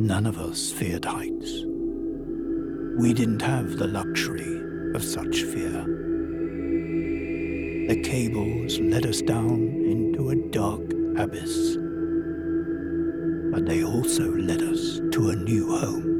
None of us feared heights. We didn't have the luxury of such fear. The cables led us down into a dark abyss, but they also led us to a new home.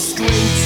Straight to